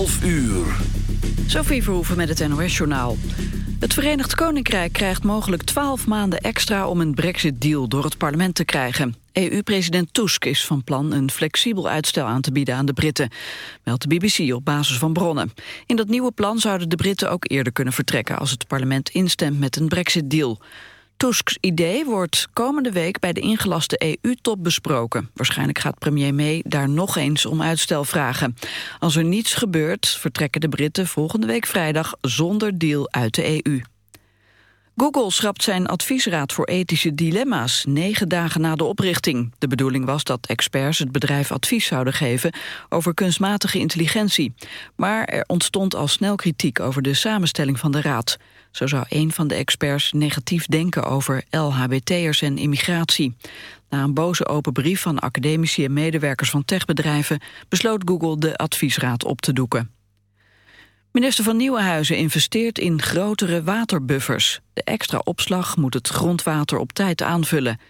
12 uur. Sophie Verhoeven met het NOS-journaal. Het Verenigd Koninkrijk krijgt mogelijk 12 maanden extra... om een brexit-deal door het parlement te krijgen. EU-president Tusk is van plan een flexibel uitstel aan te bieden aan de Britten. Meldt de BBC op basis van bronnen. In dat nieuwe plan zouden de Britten ook eerder kunnen vertrekken... als het parlement instemt met een brexit-deal. Tusks idee wordt komende week bij de ingelaste EU-top besproken. Waarschijnlijk gaat premier May daar nog eens om uitstel vragen. Als er niets gebeurt, vertrekken de Britten volgende week vrijdag zonder deal uit de EU. Google schrapt zijn adviesraad voor ethische dilemma's negen dagen na de oprichting. De bedoeling was dat experts het bedrijf advies zouden geven over kunstmatige intelligentie. Maar er ontstond al snel kritiek over de samenstelling van de raad. Zo zou een van de experts negatief denken over LHBT'ers en immigratie. Na een boze open brief van academici en medewerkers van techbedrijven... besloot Google de adviesraad op te doeken. Minister van Nieuwenhuizen investeert in grotere waterbuffers. De extra opslag moet het grondwater op tijd aanvullen.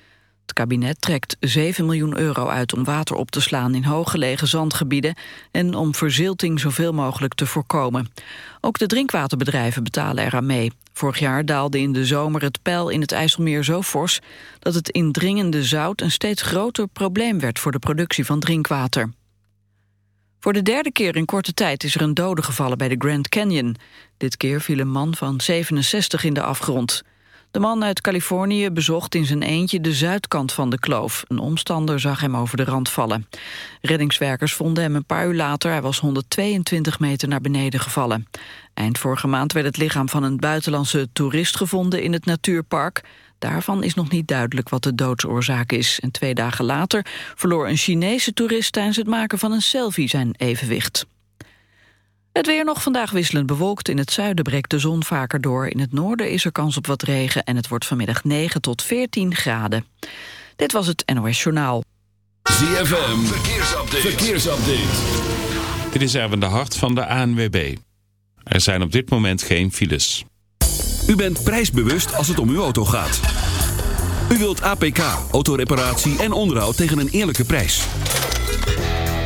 Het kabinet trekt 7 miljoen euro uit om water op te slaan in hooggelegen zandgebieden en om verzilting zoveel mogelijk te voorkomen. Ook de drinkwaterbedrijven betalen eraan mee. Vorig jaar daalde in de zomer het peil in het IJsselmeer zo fors dat het indringende zout een steeds groter probleem werd voor de productie van drinkwater. Voor de derde keer in korte tijd is er een dode gevallen bij de Grand Canyon. Dit keer viel een man van 67 in de afgrond. De man uit Californië bezocht in zijn eentje de zuidkant van de kloof. Een omstander zag hem over de rand vallen. Reddingswerkers vonden hem een paar uur later. Hij was 122 meter naar beneden gevallen. Eind vorige maand werd het lichaam van een buitenlandse toerist gevonden in het natuurpark. Daarvan is nog niet duidelijk wat de doodsoorzaak is. En twee dagen later verloor een Chinese toerist tijdens het maken van een selfie zijn evenwicht. Het weer nog vandaag wisselend bewolkt. In het zuiden breekt de zon vaker door. In het noorden is er kans op wat regen en het wordt vanmiddag 9 tot 14 graden. Dit was het NOS Journaal. ZFM, verkeersupdate. verkeersupdate. Dit is Erwin de Hart van de ANWB. Er zijn op dit moment geen files. U bent prijsbewust als het om uw auto gaat. U wilt APK, autoreparatie en onderhoud tegen een eerlijke prijs.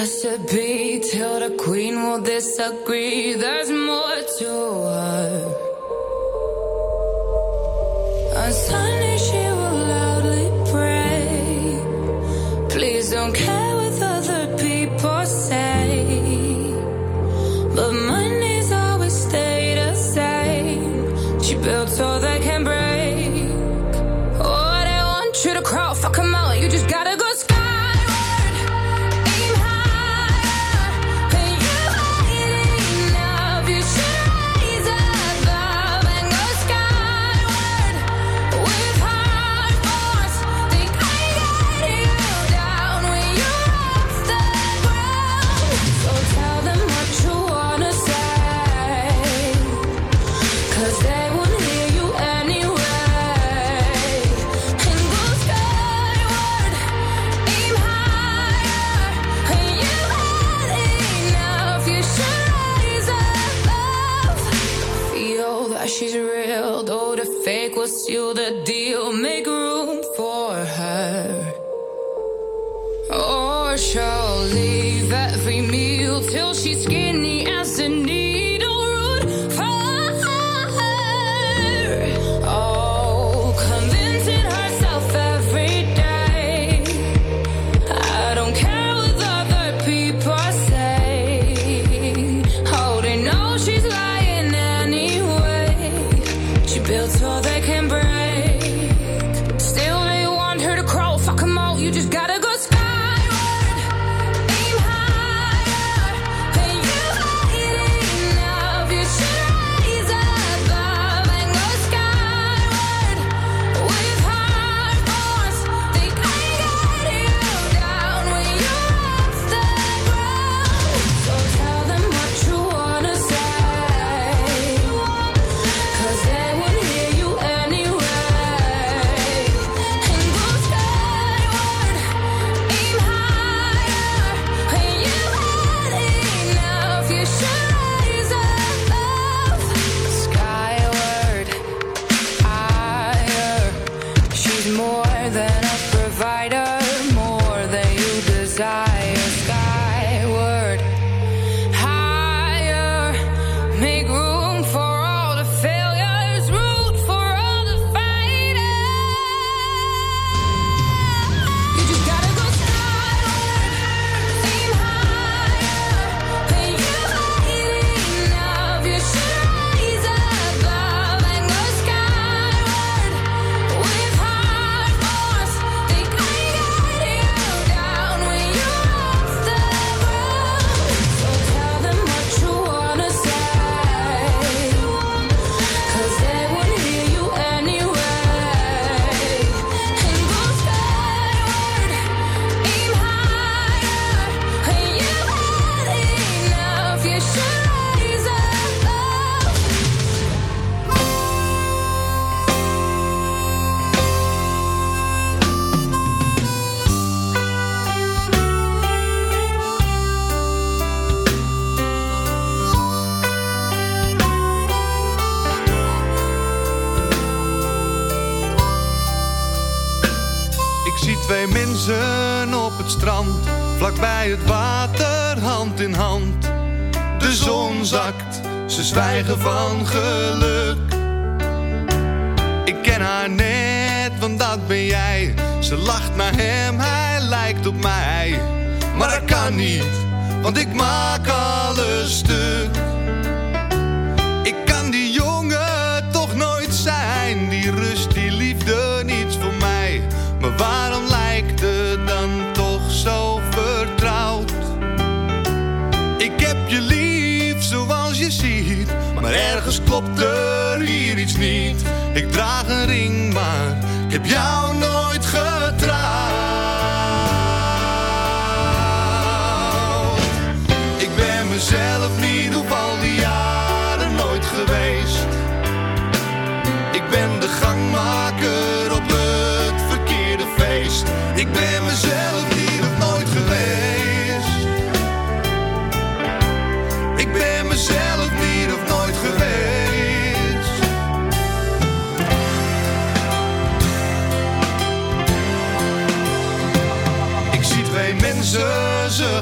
I should be till the queen will disagree. There's more to her. On Sunday, she will loudly pray. Please don't care.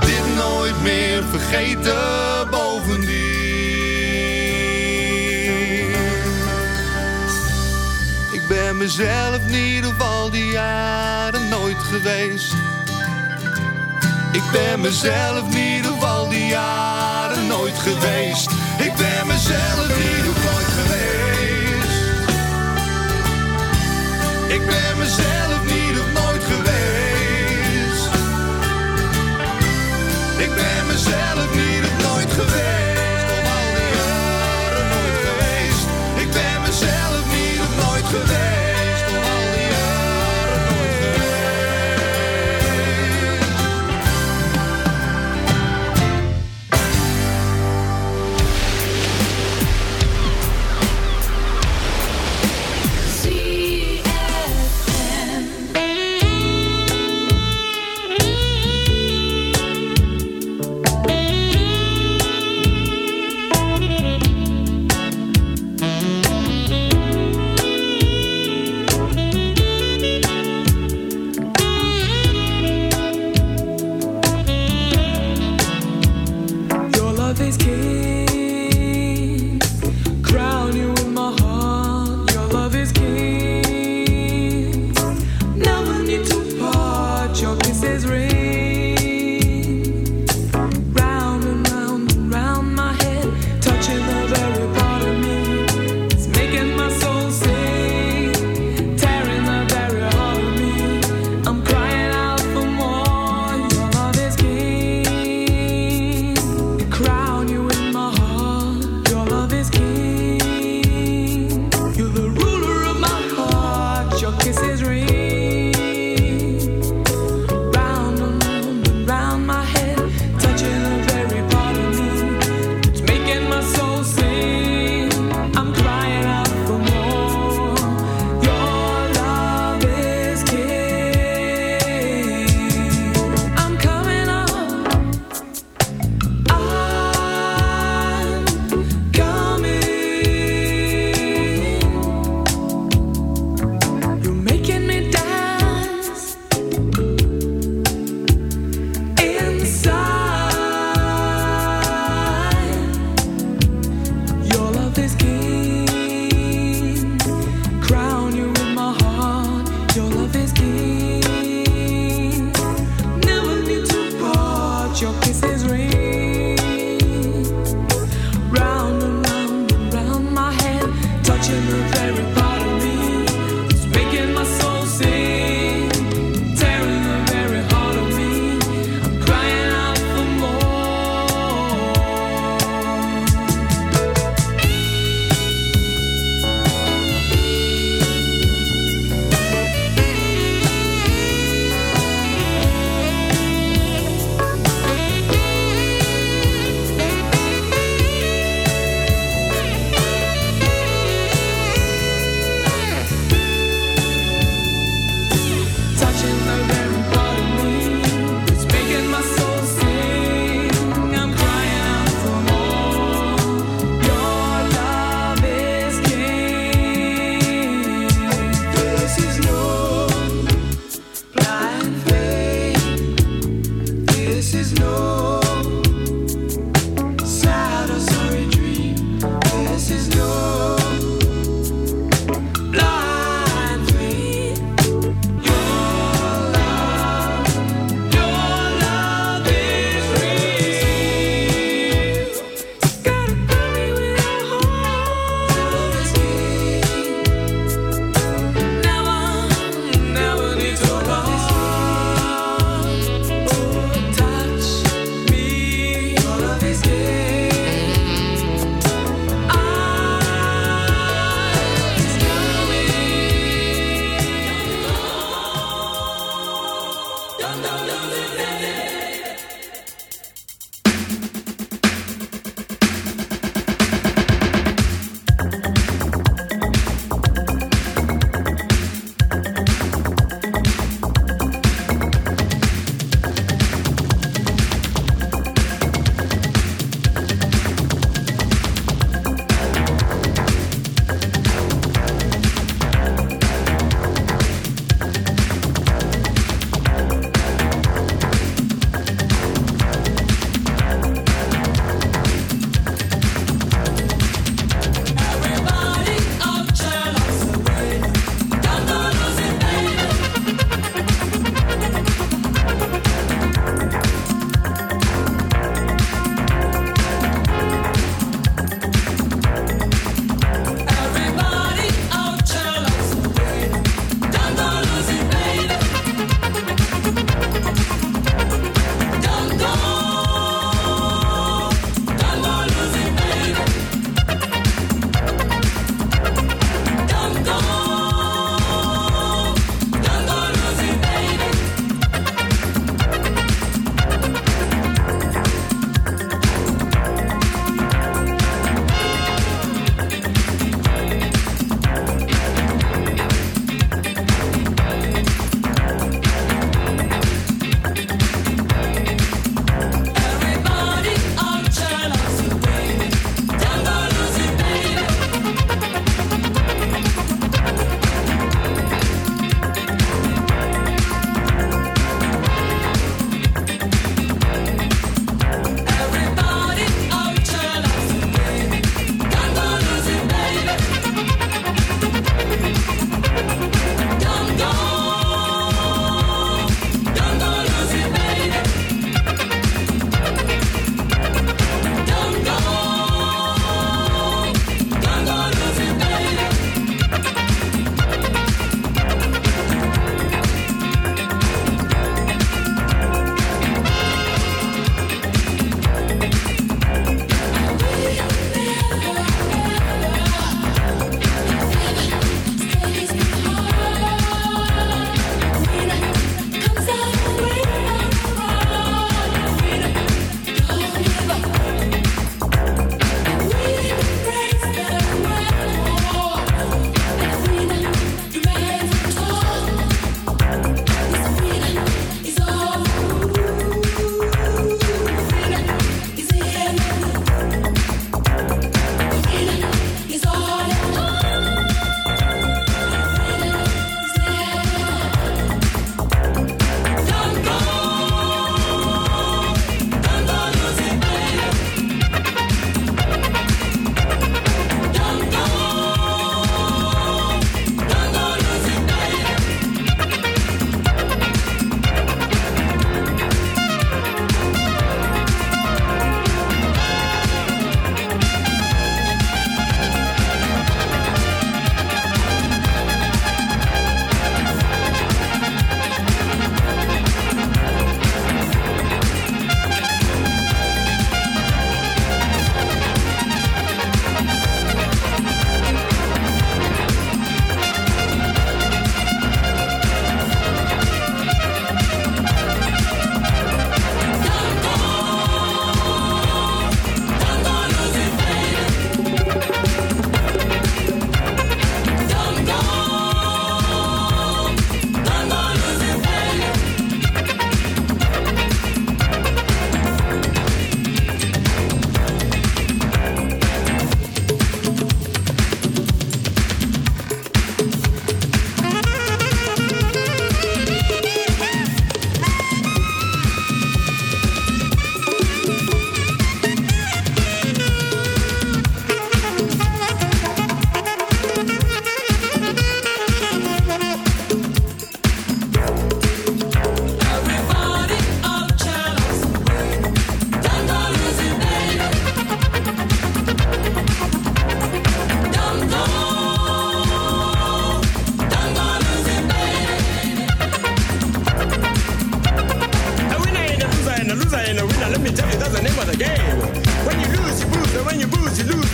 dit nooit meer vergeten bovendien. Ik ben mezelf niet ieder geval die jaren nooit geweest. Ik ben mezelf niet ieder geval die jaren nooit geweest. Ik ben mezelf niet of nooit geweest. Ik ben mezelf. mezelf niet het nooit geweest. Al die jaren nooit geweest. Ik ben mezelf niet het nooit geweest.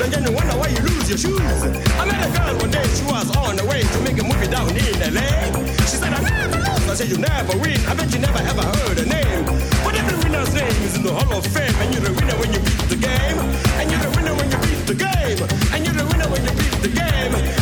and then you wonder why you lose your shoes. I met a girl one day, she was on the way to make a movie down in LA. She said, I never lose. I said, You never win. I bet you never ever heard her name. But every winner's name is in the Hall of Fame, and you're the winner when you beat the game. And you're the winner when you beat the game. And you're the winner when you beat the game.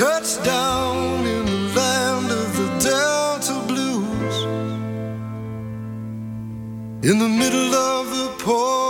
touchdown in the land of the Delta Blues, in the middle of the port.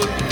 People,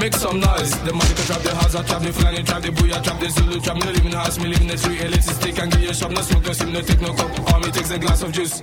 Make some noise. The magical trap, the house, I trap, the Fulani trap, the booyah trap, the Zulu trap. Me live in the house, me live in the street. Elitist stick and give you shop, no smoke, no sim, no take no cup. All me takes a glass of juice.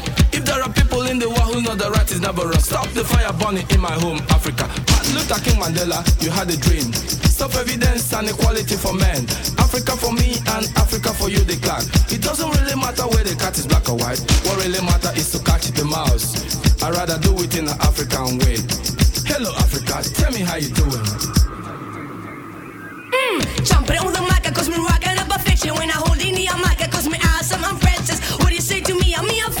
If there are people in the world who know the right is never wrong, stop the fire burning in my home, Africa. Martin Luther King Mandela, you had a dream. Self evidence and equality for men. Africa for me and Africa for you, the clan. It doesn't really matter where the cat is black or white. What really matters is to catch the mouse. I'd rather do it in an African way. Hello, Africa, tell me how you doing. Mm, jumping on the mic, cause me rocking up a fiction. When I hold in the mic, cause me awesome, I'm. What do you say to me? I'm me, I'm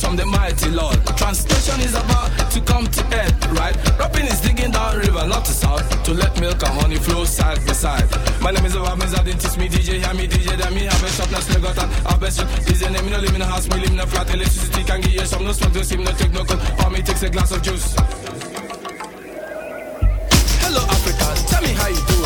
From the mighty Lord. Translation is about to come to end, right? Rapping is digging down river, not to south, to let milk and honey flow side by side. My name is Obama, I didn't teach me DJ, hear me DJ, then me have a shop, now still got an have a shop. Name, me no live in a house, me live in a flat, electricity can give you some, no smoke, no steam, no take no cold, for me takes a glass of juice. Hello Africa, tell me how you doing.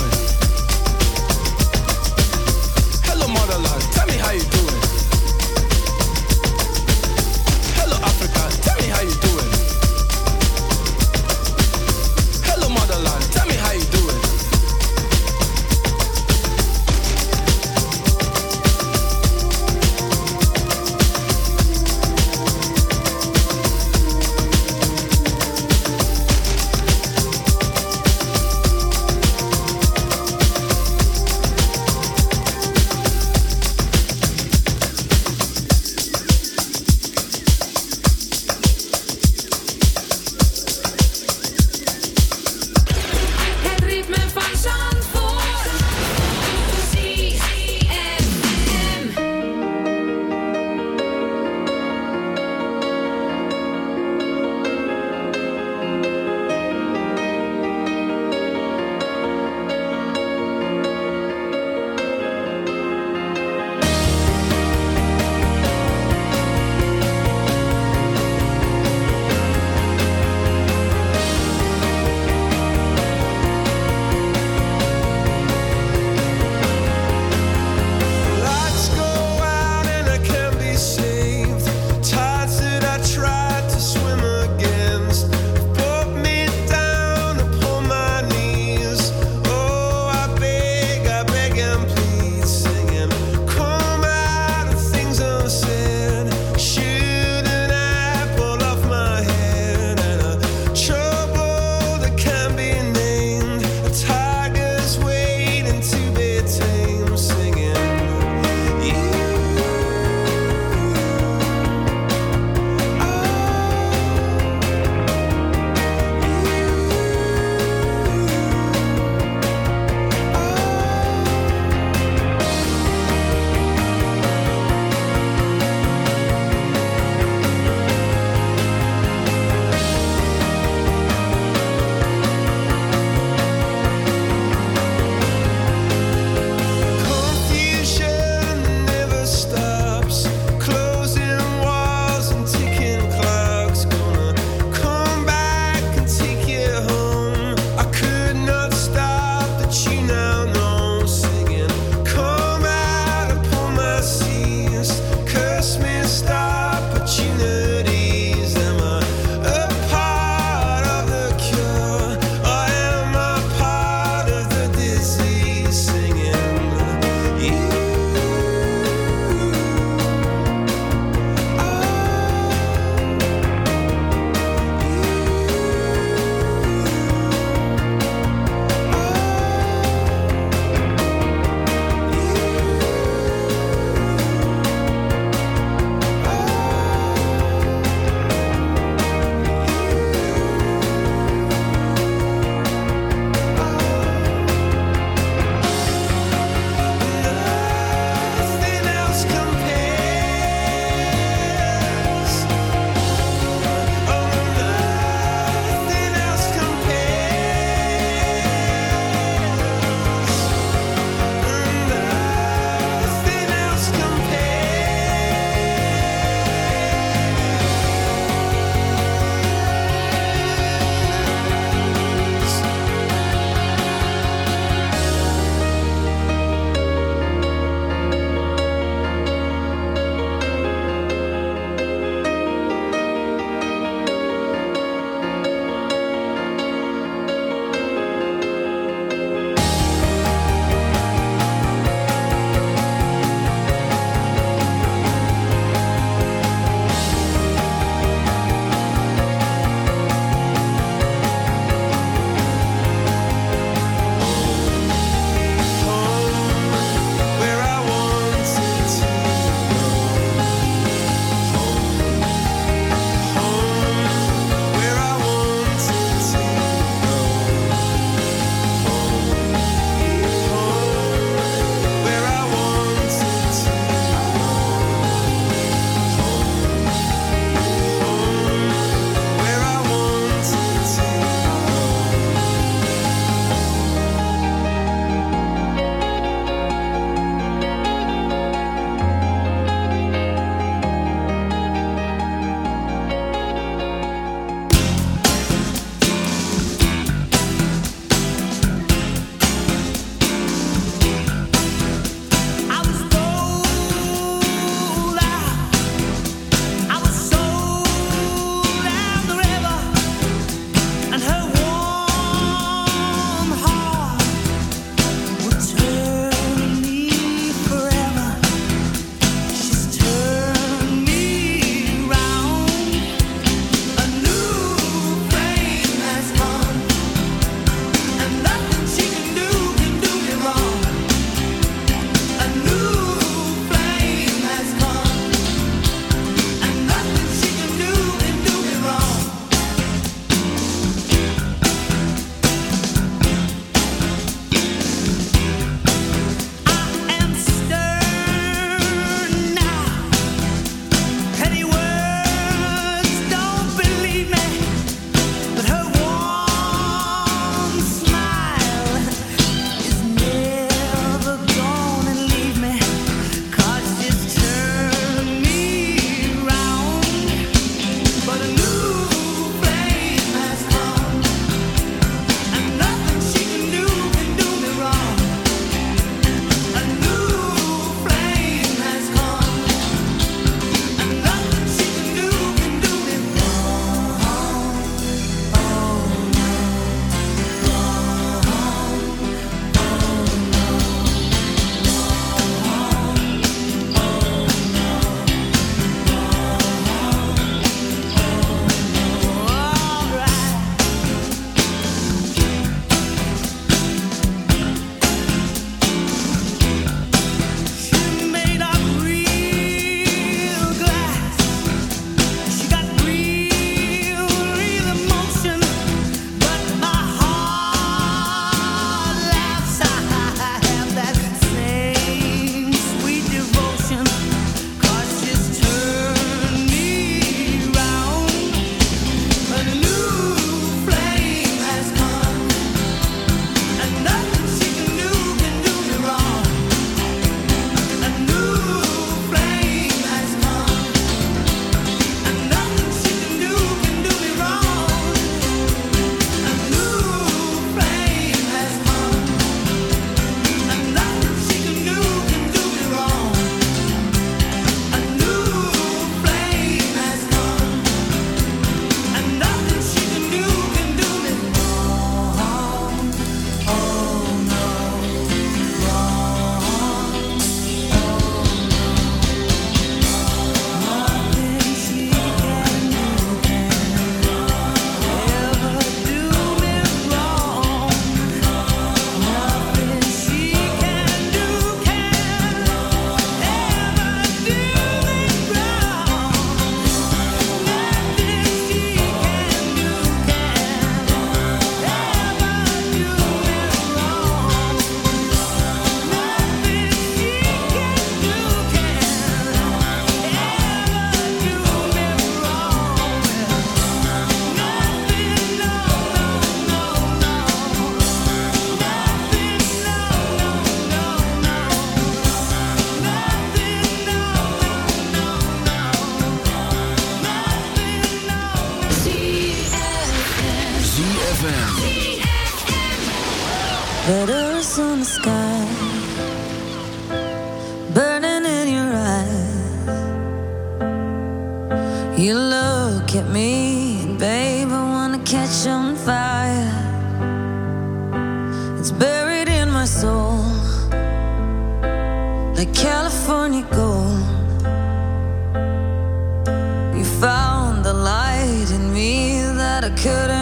Couldn't